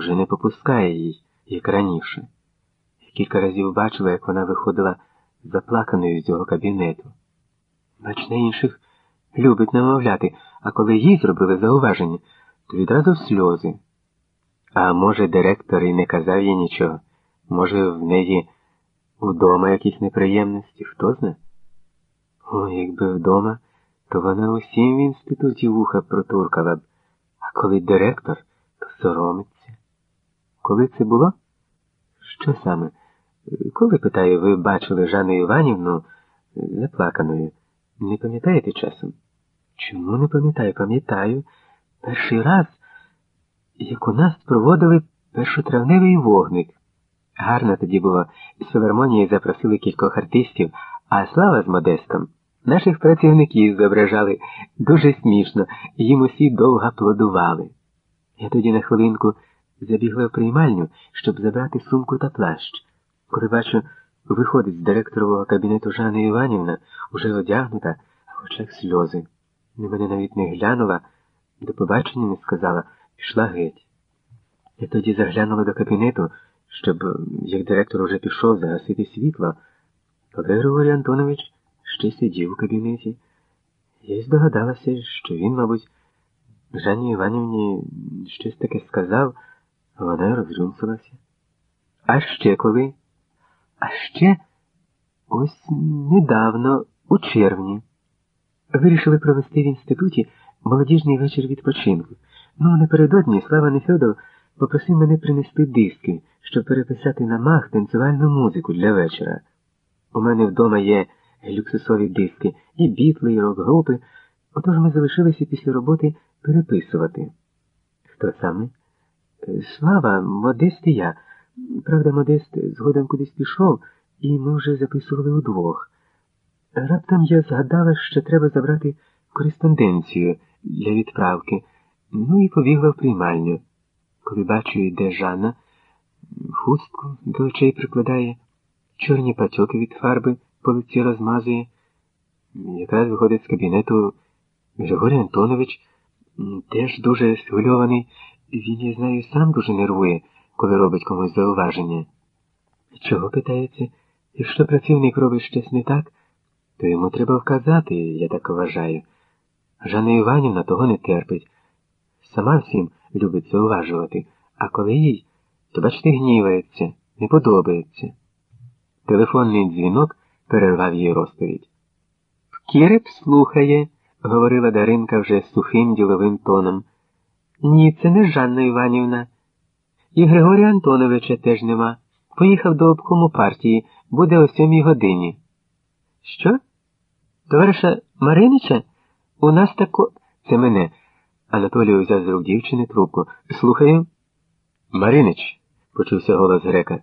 уже не попускає їй, як раніше. Кілька разів бачила, як вона виходила заплаканою з його кабінету. Бач, на інших любить намовляти, а коли їй зробили зауваження, то відразу сльози. А може, директор і не казав їй нічого, може, в неї вдома якісь неприємності, хто знає? О, якби вдома, то вона усім в інституті вуха протуркала б, а коли директор, то соромиться. Коли це було? Що саме? Коли, питаю, ви бачили Жанну Іванівну заплаканою? Не пам'ятаєте часом? Чому не пам'ятаю? Пам'ятаю. Перший раз, як у нас проводили першотравневий вогник. Гарно тоді було. З філармонії запросили кількох артистів, а Слава з Модестом наших працівників зображали дуже смішно, їм усі довго аплодували. Я тоді на хвилинку забігла в приймальню, щоб забрати сумку та плащ. Коли бачу, виходить з директорового кабінету Жанна Іванівна, уже одягнута, а в очах сльози. На мене навіть не глянула, до побачення не сказала, пішла геть. Я тоді заглянула до кабінету, щоб, як директор уже пішов загасити світло, але Григорій Антонович ще сидів у кабінеті. Я й здогадалася, що він, мабуть, Жанні Іванівні щось таке сказав, вона розрюмсилася. А ще коли? А ще ось недавно, у червні, вирішили провести в інституті молодіжний вечір відпочинку. Ну, напередодні Слава Нефьодов попросив мене принести диски, щоб переписати на мах танцювальну музику для вечора. У мене вдома є люксусові диски, і бітли, і рок-групи, отож ми залишилися після роботи переписувати. Хто саме? Слава, Модест і я. Правда, Модест згодом кудись пішов, і ми вже записували удвох. Раптом я згадала, що треба забрати кореспонденцію для відправки, ну і побігла в приймальню. Коли бачу, йде Жанна, хустку до очей прикладає, чорні патьоки від фарби по лиці розмазує. Якраз виходить з кабінету Григорій Антонович, теж дуже схвильований. Він, я знаю, сам дуже нервує, коли робить комусь зауваження. Чого питається? Якщо працівник робить щось не так, то йому треба вказати, я так вважаю. Жанна Іванівна того не терпить. Сама всім любить зауважувати, а коли їй, то бачите, гнівається, не подобається. Телефонний дзвінок перервав її розповідь. Кіреп слухає, говорила Даринка вже сухим діловим тоном. Ні, це не Жанна Іванівна. І Григорія Антоновича теж нема. Поїхав до обкому партії, буде о сьомій годині. Що? Товариша Маринича? У нас тако. Це мене. Анатолій взяв з рук дівчини трубку. Слухаю. Маринич, почувся голос грека.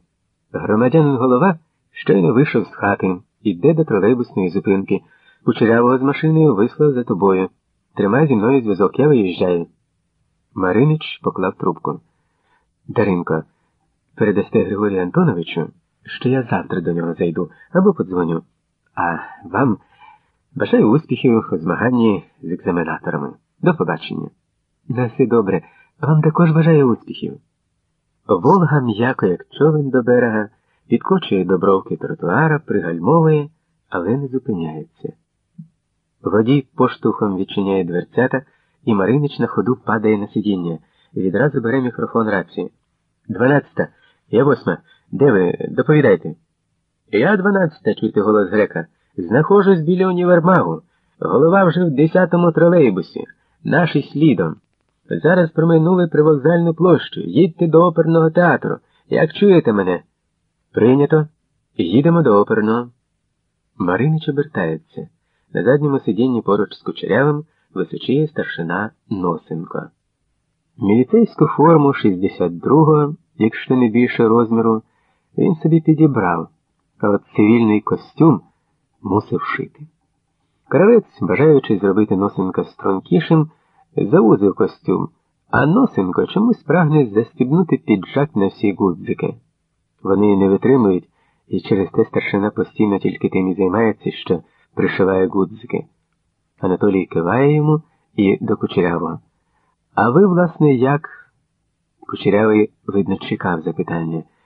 Громадянин голова щойно вийшов з хати, іде до тролейбусної зупинки. Кучерявого з машиною вислав за тобою. Тримай зі мною зв'язок, я виїжджаю. Маринич поклав трубку. Даринко, передасте Григорію Антоновичу, що я завтра до нього зайду або подзвоню. А вам бажаю успіхів у змаганні з екзаменаторами. До побачення. На все добре. Вам також бажаю успіхів. Волга м'яко, як човен до берега, підкочує до бровки тротуара, пригальмовує, але не зупиняється. Водій поштовхом відчиняє дверцята, і Маринич на ходу падає на сидіння. Відразу бере мікрофон рації. Дванадцята. Я восьма. Де ви? Доповідайте. Я дванадцята, чути голос грека. Знаходжусь біля універмагу. Голова вже в десятому тролейбусі. Наші слідом. Зараз проминули привокзальну площу. Їдьте до оперного театру. Як чуєте мене? Прийнято. Їдемо до оперного. Маринич обертається. На задньому сидінні поруч з кучерявим височіє старшина Носенко. Міліцейську форму 62-го, якщо не більше розміру, він собі підібрав, а от цивільний костюм мусив шити. Кравець, бажаючи зробити Носенка стрункішим, завузив костюм, а Носенко чомусь прагне застібнути піджак на всі гудзики. Вони не витримують, і через те старшина постійно тільки тим і займається, що пришиває гудзики. Анатолій киває йому і до кучерявого. А ви, власне, як Кучерявий, видно, чекав запитання.